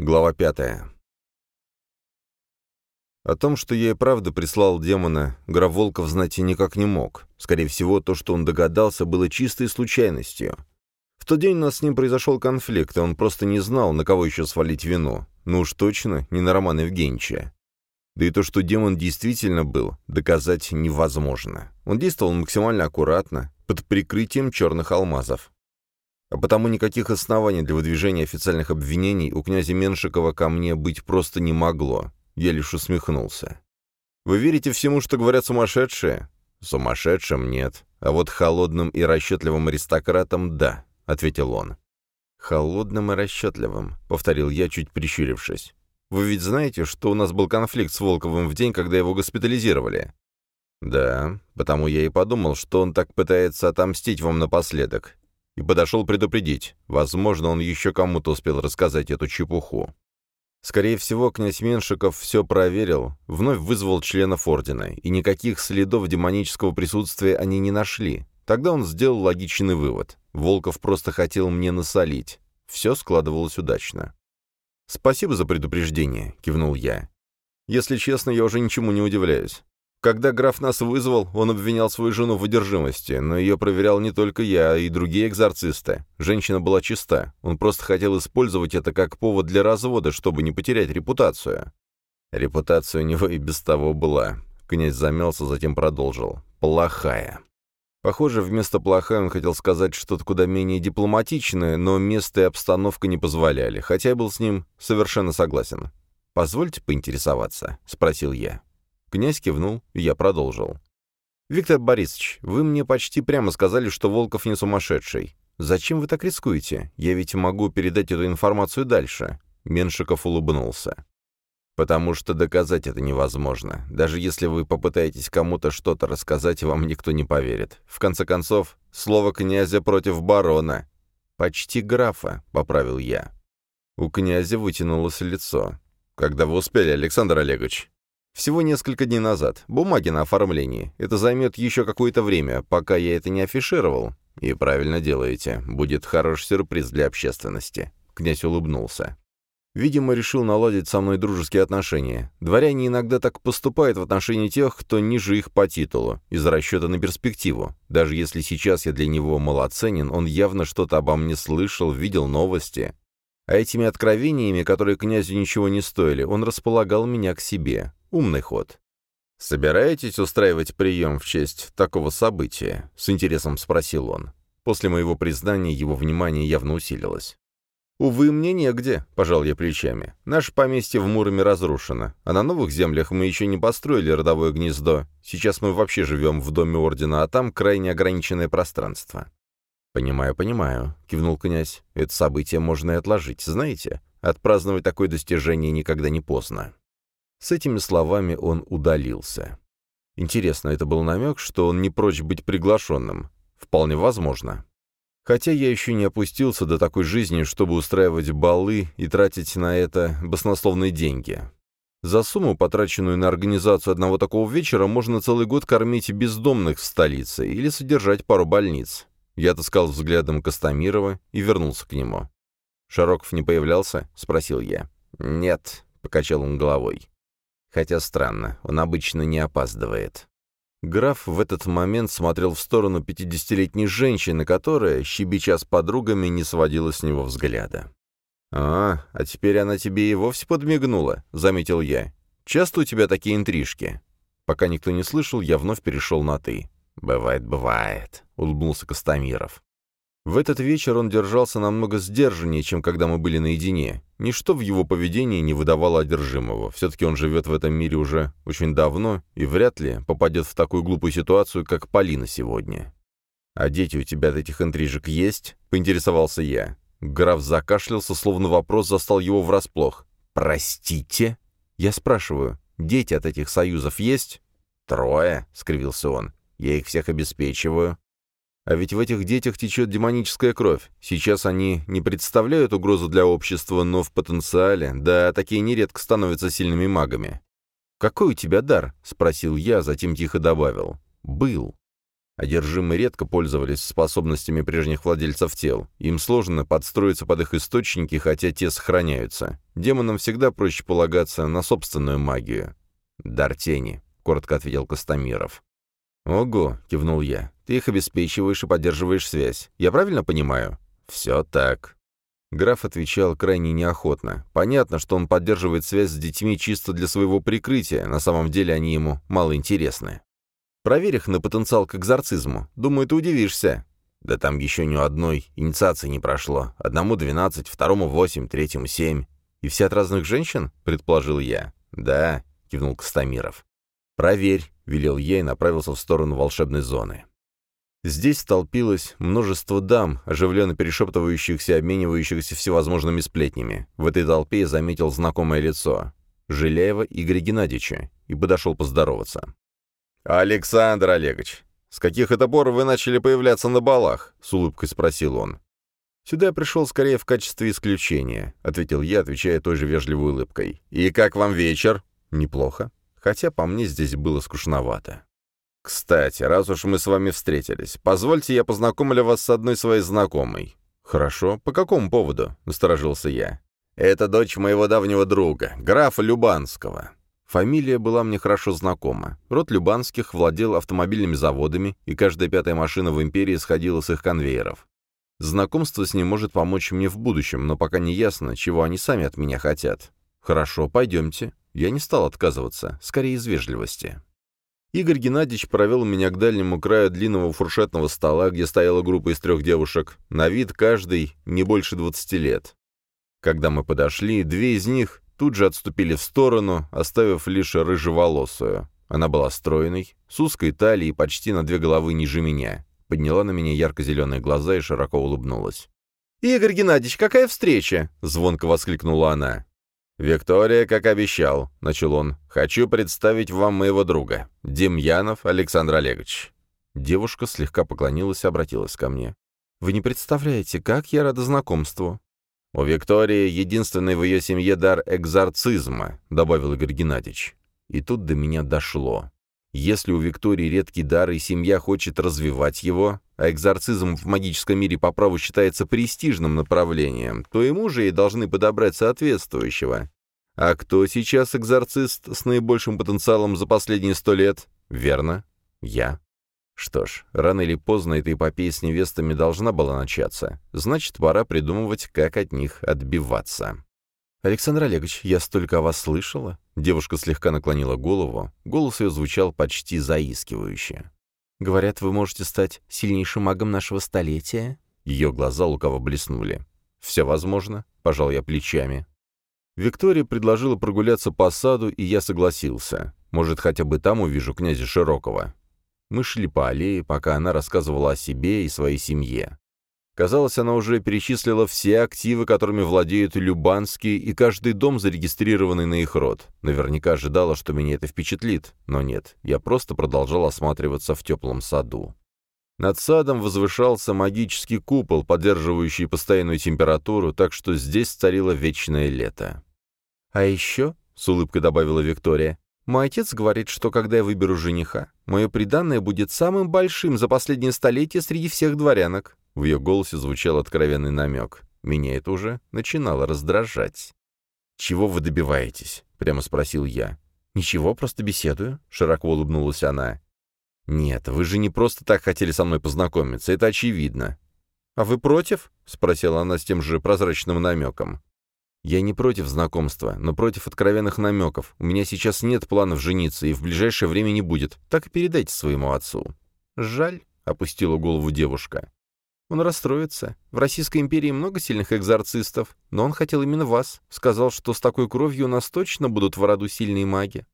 Глава пятая. О том, что я и правда прислал демона, граф Волков знать и никак не мог. Скорее всего, то, что он догадался, было чистой случайностью. В тот день у нас с ним произошел конфликт, и он просто не знал, на кого еще свалить вину. Ну уж точно, не на Романа Евгеньевича. Да и то, что демон действительно был, доказать невозможно. Он действовал максимально аккуратно, под прикрытием черных алмазов. А потому никаких оснований для выдвижения официальных обвинений у князя Меншикова ко мне быть просто не могло. Я лишь усмехнулся. «Вы верите всему, что говорят сумасшедшие?» «Сумасшедшим нет, а вот холодным и расчетливым аристократам — да», — ответил он. «Холодным и расчетливым», — повторил я, чуть прищурившись. «Вы ведь знаете, что у нас был конфликт с Волковым в день, когда его госпитализировали?» «Да, потому я и подумал, что он так пытается отомстить вам напоследок. И подошел предупредить. Возможно, он еще кому-то успел рассказать эту чепуху. Скорее всего, князь Меншиков все проверил, вновь вызвал членов ордена, и никаких следов демонического присутствия они не нашли. Тогда он сделал логичный вывод. Волков просто хотел мне насолить. Все складывалось удачно. «Спасибо за предупреждение», — кивнул я. «Если честно, я уже ничему не удивляюсь. Когда граф нас вызвал, он обвинял свою жену в одержимости, но ее проверял не только я, а и другие экзорцисты. Женщина была чиста, он просто хотел использовать это как повод для развода, чтобы не потерять репутацию. Репутация у него и без того была. Князь замялся, затем продолжил. «Плохая». Похоже, вместо «плохая» он хотел сказать что-то куда менее дипломатичное, но место и обстановка не позволяли, хотя я был с ним совершенно согласен. «Позвольте поинтересоваться?» — спросил я. Князь кивнул, и я продолжил. «Виктор Борисович, вы мне почти прямо сказали, что Волков не сумасшедший. Зачем вы так рискуете? Я ведь могу передать эту информацию дальше». Меншиков улыбнулся. «Потому что доказать это невозможно. Даже если вы попытаетесь кому-то что-то рассказать, вам никто не поверит. В конце концов, слово князя против барона. Почти графа», — поправил я. У князя вытянулось лицо. «Когда вы успели, Александр Олегович?» Всего несколько дней назад. Бумаги на оформлении. Это займет еще какое-то время, пока я это не афишировал. И правильно делаете. Будет хороший сюрприз для общественности. Князь улыбнулся. Видимо, решил наладить со мной дружеские отношения. Дворяне иногда так поступают в отношении тех, кто ниже их по титулу, из расчета на перспективу. Даже если сейчас я для него малоценен, он явно что-то обо мне слышал, видел новости. А этими откровениями, которые князю ничего не стоили, он располагал меня к себе. Умный ход. «Собираетесь устраивать прием в честь такого события?» — с интересом спросил он. После моего признания его внимание явно усилилось. «Увы, мне негде», — пожал я плечами. «Наше поместье в Муроме разрушено, а на новых землях мы еще не построили родовое гнездо. Сейчас мы вообще живем в доме ордена, а там крайне ограниченное пространство». «Понимаю, понимаю», — кивнул князь. «Это событие можно и отложить, знаете? Отпраздновать такое достижение никогда не поздно». С этими словами он удалился. Интересно, это был намек, что он не прочь быть приглашенным? Вполне возможно. Хотя я еще не опустился до такой жизни, чтобы устраивать балы и тратить на это баснословные деньги. За сумму, потраченную на организацию одного такого вечера, можно целый год кормить бездомных в столице или содержать пару больниц. Я отыскал взглядом Костомирова и вернулся к нему. «Шароков не появлялся?» — спросил я. «Нет», — покачал он головой. Хотя странно, он обычно не опаздывает. Граф в этот момент смотрел в сторону пятидесятилетней женщины, которая, щебеча с подругами, не сводила с него взгляда. «А, а теперь она тебе и вовсе подмигнула», — заметил я. «Часто у тебя такие интрижки?» Пока никто не слышал, я вновь перешел на «ты». «Бывает, бывает», — улыбнулся Костомиров. В этот вечер он держался намного сдержаннее, чем когда мы были наедине. Ничто в его поведении не выдавало одержимого. Все-таки он живет в этом мире уже очень давно и вряд ли попадет в такую глупую ситуацию, как Полина сегодня. «А дети у тебя от этих интрижек есть?» — поинтересовался я. Граф закашлялся, словно вопрос застал его врасплох. «Простите?» Я спрашиваю, дети от этих союзов есть? «Трое», — скривился он. «Я их всех обеспечиваю. А ведь в этих детях течет демоническая кровь. Сейчас они не представляют угрозу для общества, но в потенциале, да, такие нередко становятся сильными магами. «Какой у тебя дар?» — спросил я, затем тихо добавил. «Был». Одержимые редко пользовались способностями прежних владельцев тел. Им сложно подстроиться под их источники, хотя те сохраняются. Демонам всегда проще полагаться на собственную магию. «Дар тени», — коротко ответил Костомиров. «Ого», — кивнул я, — «ты их обеспечиваешь и поддерживаешь связь. Я правильно понимаю?» «Все так». Граф отвечал крайне неохотно. Понятно, что он поддерживает связь с детьми чисто для своего прикрытия, на самом деле они ему мало интересны. Проверь их на потенциал к экзорцизму. Думаю, ты удивишься. Да там еще ни одной инициации не прошло. Одному двенадцать, второму восемь, третьему семь. И все от разных женщин? Предположил я. Да, кивнул Костомиров. Проверь, велел я и направился в сторону волшебной зоны. Здесь столпилось множество дам, оживленно перешептывающихся обменивающихся всевозможными сплетнями. В этой толпе я заметил знакомое лицо. Жиляева Игоря Геннадьевича, и подошел поздороваться. «Александр Олегович, с каких это пор вы начали появляться на балах?» — с улыбкой спросил он. «Сюда я пришел скорее в качестве исключения», — ответил я, отвечая той же вежливой улыбкой. «И как вам вечер?» «Неплохо. Хотя по мне здесь было скучновато». «Кстати, раз уж мы с вами встретились, позвольте я познакомлю вас с одной своей знакомой». «Хорошо. По какому поводу?» — насторожился я. «Это дочь моего давнего друга, графа Любанского. Фамилия была мне хорошо знакома. Род Любанских владел автомобильными заводами, и каждая пятая машина в империи сходила с их конвейеров. Знакомство с ним может помочь мне в будущем, но пока не ясно, чего они сами от меня хотят. Хорошо, пойдемте. Я не стал отказываться, скорее из вежливости. Игорь Геннадьевич провел меня к дальнему краю длинного фуршетного стола, где стояла группа из трех девушек, на вид каждый не больше двадцати лет. Когда мы подошли, две из них, тут же отступили в сторону, оставив лишь рыжеволосую. Она была стройной, с узкой талией почти на две головы ниже меня. Подняла на меня ярко-зеленые глаза и широко улыбнулась. «Игорь Геннадьевич, какая встреча?» — звонко воскликнула она. «Виктория, как обещал», — начал он, — «хочу представить вам моего друга, Демьянов Александр Олегович». Девушка слегка поклонилась и обратилась ко мне. «Вы не представляете, как я рада знакомству. «У Виктории единственный в ее семье дар экзорцизма», — добавил Игорь Геннадьевич. И тут до меня дошло. Если у Виктории редкий дар, и семья хочет развивать его, а экзорцизм в магическом мире по праву считается престижным направлением, то ему же и должны подобрать соответствующего. А кто сейчас экзорцист с наибольшим потенциалом за последние сто лет? Верно, я. Что ж, рано или поздно эта эпопея с невестами должна была начаться. Значит, пора придумывать, как от них отбиваться. «Александр Олегович, я столько о вас слышала». Девушка слегка наклонила голову. Голос ее звучал почти заискивающе. «Говорят, вы можете стать сильнейшим магом нашего столетия?» Ее глаза лукаво блеснули. «Все возможно», — пожал я плечами. Виктория предложила прогуляться по саду, и я согласился. Может, хотя бы там увижу князя Широкого. Мы шли по аллее, пока она рассказывала о себе и своей семье. Казалось, она уже перечислила все активы, которыми владеют Любанские, и каждый дом, зарегистрированный на их род. Наверняка ожидала, что меня это впечатлит, но нет, я просто продолжал осматриваться в теплом саду. Над садом возвышался магический купол, поддерживающий постоянную температуру, так что здесь царило вечное лето. «А еще», — с улыбкой добавила Виктория, мой отец говорит, что когда я выберу жениха, мое приданное будет самым большим за последнее столетие среди всех дворянок». В ее голосе звучал откровенный намек. Меня это уже начинало раздражать. «Чего вы добиваетесь?» — прямо спросил я. «Ничего, просто беседую», — широко улыбнулась она. «Нет, вы же не просто так хотели со мной познакомиться, это очевидно». «А вы против?» — спросила она с тем же прозрачным намеком. Я не против знакомства, но против откровенных намеков. У меня сейчас нет планов жениться, и в ближайшее время не будет. Так и передайте своему отцу». «Жаль», — опустила голову девушка. «Он расстроится. В Российской империи много сильных экзорцистов, но он хотел именно вас. Сказал, что с такой кровью у нас точно будут в роду сильные маги».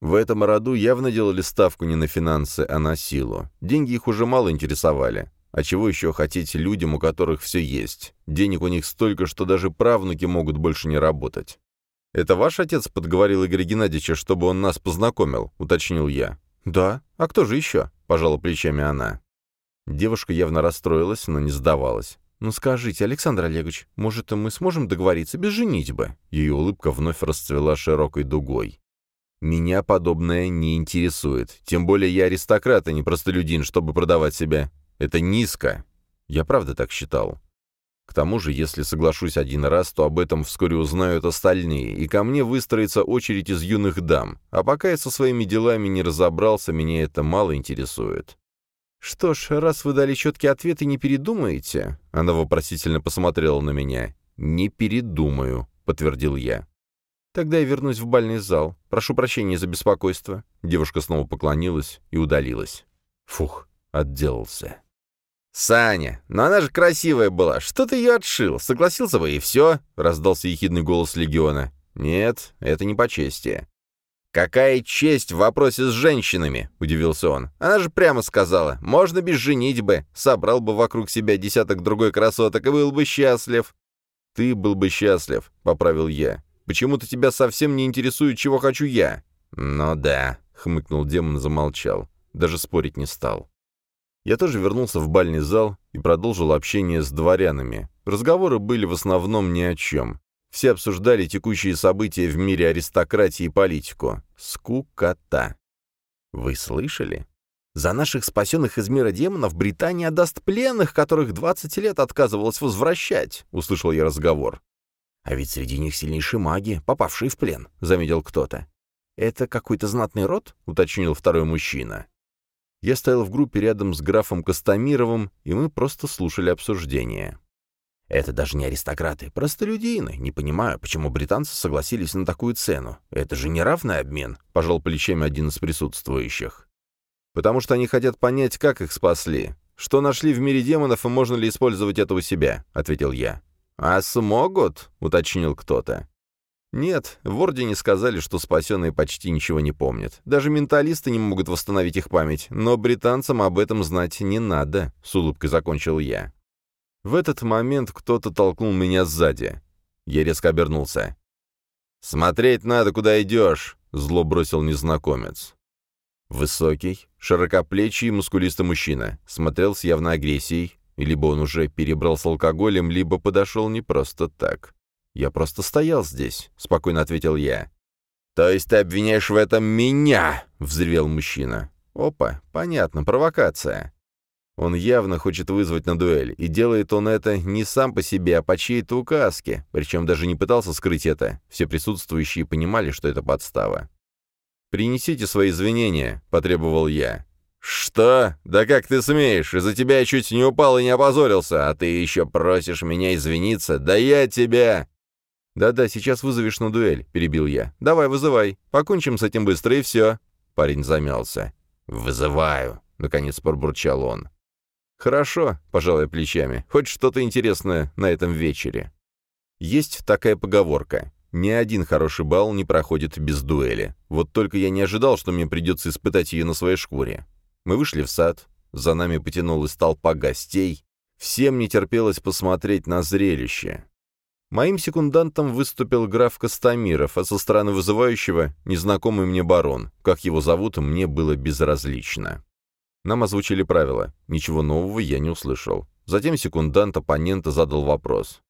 В этом роду явно делали ставку не на финансы, а на силу. Деньги их уже мало интересовали. А чего еще хотеть людям, у которых все есть? Денег у них столько, что даже правнуки могут больше не работать. «Это ваш отец подговорил Игоря Геннадьевича, чтобы он нас познакомил?» — уточнил я. «Да. А кто же еще?» — пожала плечами она. Девушка явно расстроилась, но не сдавалась. «Ну скажите, Александр Олегович, может, мы сможем договориться без женитьбы?» Ее улыбка вновь расцвела широкой дугой. Меня подобное не интересует. Тем более я аристократ, а не простолюдин, чтобы продавать себя. Это низко. Я правда так считал. К тому же, если соглашусь один раз, то об этом вскоре узнают остальные, и ко мне выстроится очередь из юных дам. А пока я со своими делами не разобрался, меня это мало интересует. «Что ж, раз вы дали четкий ответ и не передумаете...» Она вопросительно посмотрела на меня. «Не передумаю», — подтвердил я. «Тогда я вернусь в бальный зал. Прошу прощения за беспокойство». Девушка снова поклонилась и удалилась. Фух, отделался. «Саня, но она же красивая была. Что ты ее отшил? Согласился бы, и все?» — раздался ехидный голос Легиона. «Нет, это не по чести». «Какая честь в вопросе с женщинами?» — удивился он. «Она же прямо сказала, можно без женитьбы. Собрал бы вокруг себя десяток другой красоток и был бы счастлив». «Ты был бы счастлив», — поправил я. «Почему-то тебя совсем не интересует, чего хочу я». «Ну да», — хмыкнул демон и замолчал. Даже спорить не стал. Я тоже вернулся в бальный зал и продолжил общение с дворянами. Разговоры были в основном ни о чем. Все обсуждали текущие события в мире аристократии и политику. Скукота. Вы слышали? За наших спасенных из мира демонов Британия отдаст пленных, которых 20 лет отказывалась возвращать, — услышал я разговор. А ведь среди них сильнейшие маги, попавшие в плен, — заметил кто-то. «Это какой-то знатный род?» — уточнил второй мужчина. Я стоял в группе рядом с графом Костомировым, и мы просто слушали обсуждение. «Это даже не аристократы, простолюдины. Не понимаю, почему британцы согласились на такую цену. Это же не равный обмен», — пожал плечами один из присутствующих. «Потому что они хотят понять, как их спасли. Что нашли в мире демонов, и можно ли использовать это у себя», — ответил я. «А смогут?» — уточнил кто-то. Нет, в Ордене сказали, что спасенные почти ничего не помнят. Даже менталисты не могут восстановить их память, но британцам об этом знать не надо, — с улыбкой закончил я. В этот момент кто-то толкнул меня сзади. Я резко обернулся. «Смотреть надо, куда идешь», — зло бросил незнакомец. Высокий, широкоплечий и мускулистый мужчина. Смотрел с явной агрессией, либо он уже перебрал с алкоголем, либо подошел не просто так. «Я просто стоял здесь», — спокойно ответил я. «То есть ты обвиняешь в этом меня?» — взревел мужчина. «Опа, понятно, провокация». Он явно хочет вызвать на дуэль, и делает он это не сам по себе, а по чьей-то указке, причем даже не пытался скрыть это. Все присутствующие понимали, что это подстава. «Принесите свои извинения», — потребовал я. «Что? Да как ты смеешь? Из-за тебя я чуть не упал и не опозорился, а ты еще просишь меня извиниться? Да я тебя...» «Да-да, сейчас вызовешь на дуэль», — перебил я. «Давай, вызывай. Покончим с этим быстро, и все». Парень замялся. «Вызываю», — наконец пробурчал он. «Хорошо», — пожал я плечами. «Хоть что-то интересное на этом вечере». Есть такая поговорка. Ни один хороший бал не проходит без дуэли. Вот только я не ожидал, что мне придется испытать ее на своей шкуре. Мы вышли в сад, за нами потянулась толпа гостей. Всем не терпелось посмотреть на зрелище. Моим секундантом выступил граф Костомиров, а со стороны вызывающего — незнакомый мне барон. Как его зовут, мне было безразлично. Нам озвучили правила. Ничего нового я не услышал. Затем секундант оппонента задал вопрос.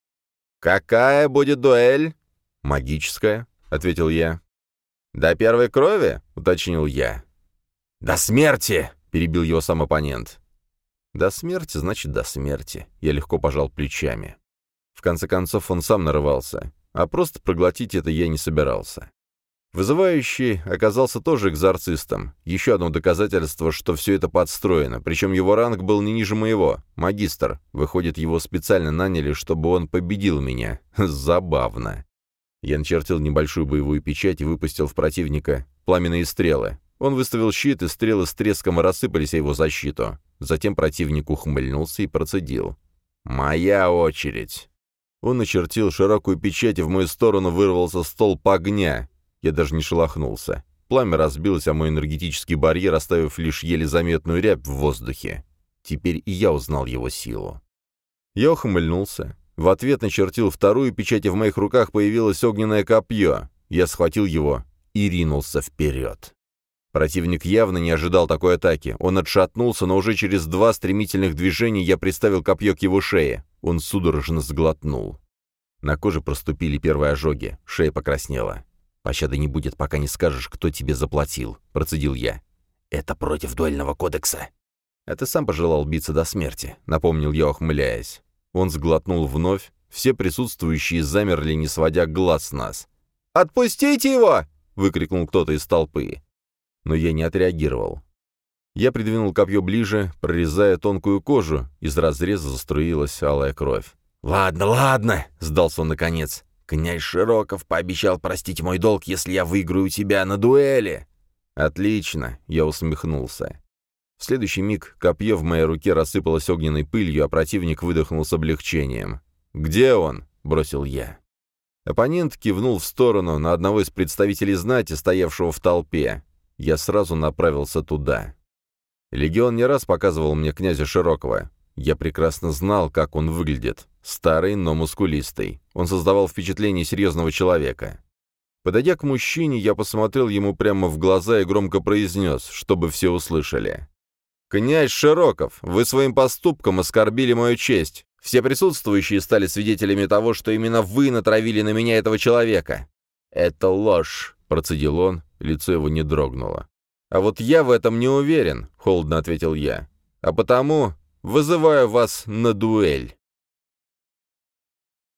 «Какая будет дуэль?» «Магическая», — ответил я. «До первой крови?» — уточнил я. «До смерти!» — перебил его сам оппонент. «До смерти, значит, до смерти». Я легко пожал плечами. В конце концов, он сам нарывался, а просто проглотить это я не собирался. Вызывающий оказался тоже экзорцистом. Еще одно доказательство, что все это подстроено, причем его ранг был не ниже моего. Магистр. Выходит, его специально наняли, чтобы он победил меня. Забавно. Я начертил небольшую боевую печать и выпустил в противника пламенные стрелы. Он выставил щит, и стрелы с треском рассыпались о его защиту. Затем противник ухмыльнулся и процедил. «Моя очередь!» Он начертил широкую печать, и в мою сторону вырвался столб огня. Я даже не шелохнулся. Пламя разбилось, а мой энергетический барьер, оставив лишь еле заметную рябь в воздухе. Теперь и я узнал его силу. Я ухмыльнулся. В ответ начертил вторую печать, и в моих руках появилось огненное копье. Я схватил его и ринулся вперед. Противник явно не ожидал такой атаки. Он отшатнулся, но уже через два стремительных движения я приставил копье к его шее. Он судорожно сглотнул. На коже проступили первые ожоги, шея покраснела. «Пощады не будет, пока не скажешь, кто тебе заплатил», — процедил я. «Это против дуэльного кодекса». «А ты сам пожелал биться до смерти», — напомнил я, ухмыляясь. Он сглотнул вновь. Все присутствующие замерли, не сводя глаз с нас. «Отпустите его!» — выкрикнул кто-то из толпы. Но я не отреагировал. Я придвинул копье ближе, прорезая тонкую кожу. Из разреза заструилась алая кровь. «Ладно, ладно!» — сдался он наконец. «Князь Широков пообещал простить мой долг, если я выиграю тебя на дуэли!» «Отлично!» — я усмехнулся. В следующий миг копье в моей руке рассыпалось огненной пылью, а противник выдохнул с облегчением. «Где он?» — бросил я. Оппонент кивнул в сторону на одного из представителей знати, стоявшего в толпе. Я сразу направился туда. Легион не раз показывал мне князя Широкого. Я прекрасно знал, как он выглядит. Старый, но мускулистый. Он создавал впечатление серьезного человека. Подойдя к мужчине, я посмотрел ему прямо в глаза и громко произнес, чтобы все услышали. «Князь Широков, вы своим поступком оскорбили мою честь. Все присутствующие стали свидетелями того, что именно вы натравили на меня этого человека». «Это ложь», — процедил он, лицо его не дрогнуло. «А вот я в этом не уверен», — холодно ответил я. «А потому вызываю вас на дуэль».